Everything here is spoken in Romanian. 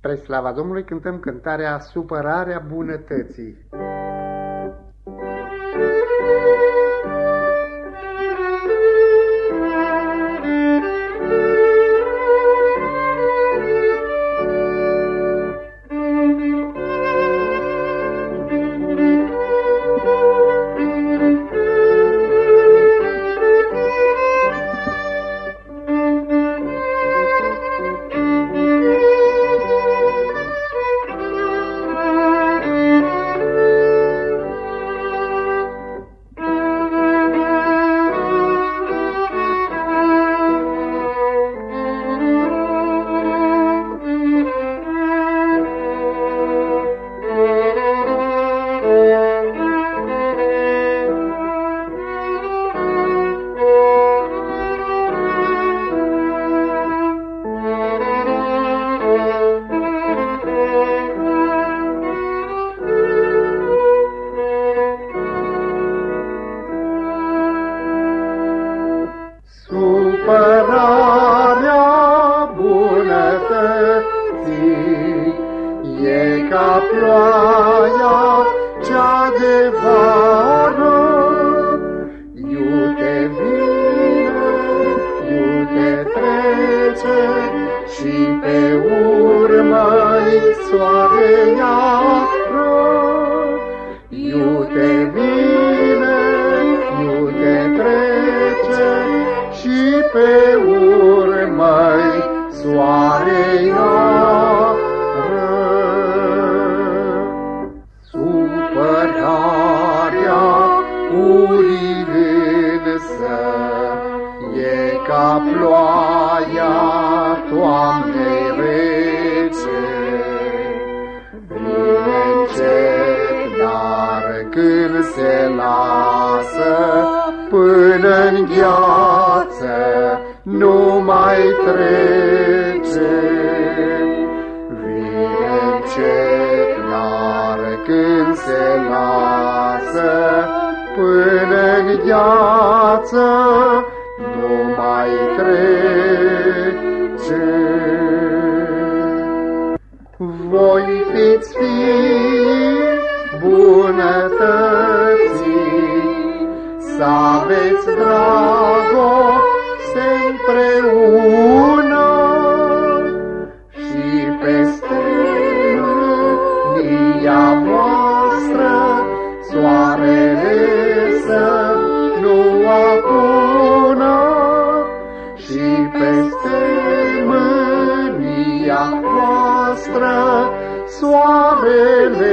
Spre slava Domnului cântăm cântarea Supărarea bunătății. Ploaia cea de vară Iute vine, iute trece Și pe urmă-i soare iară Iute vine, iute trece și pe urmă soare iară. Ploaia toamnei rece. Vine încet, dar când se lasă până în gheață, nu mai trece. Vine încet, dar când se lasă până în gheață, nu mai trece. Voi fiți fii bunătății, să aveți dragoste împreună mânia voastră soarele